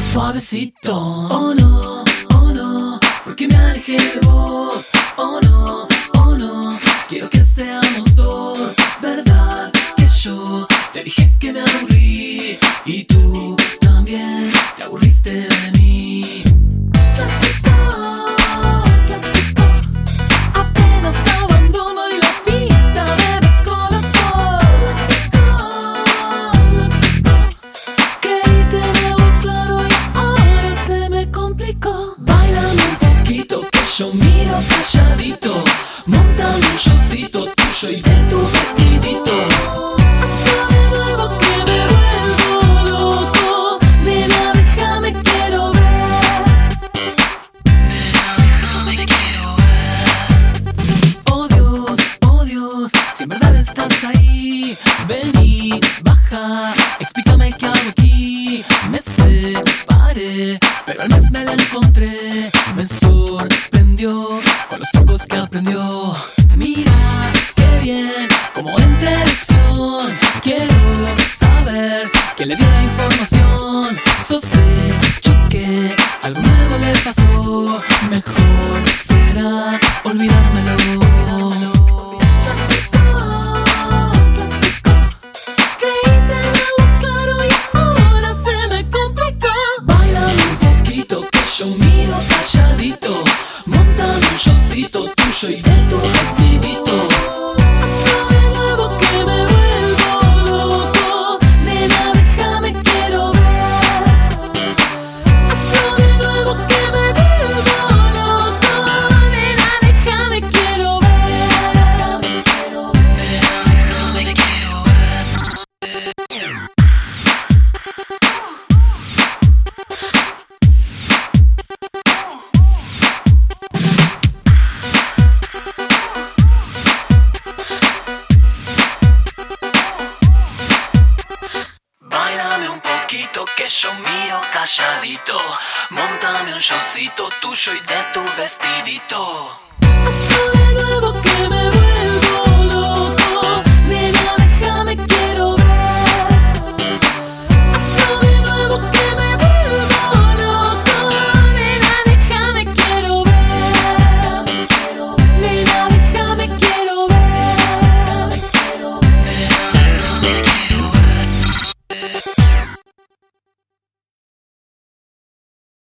suavecito. Oh no, oh no, porque me alejé de vos. Oh no, Showcito tuyo y de tu vestidito. Hazlo de nuevo que me vuelvo loco. Nena, déjame, quiero ver. Oh Dios, oh Dios, si en verdad estás ahí, vení, baja, explícame qué hago aquí. Me separé, pero al mes me la encontré, me sorprendió con los trucos que aprendió. Que yo miro calladito. Montame un showcito tuyo y de tu vestidito. Yo miro calladito. Montame un showcito tuyo y de tu vestidito.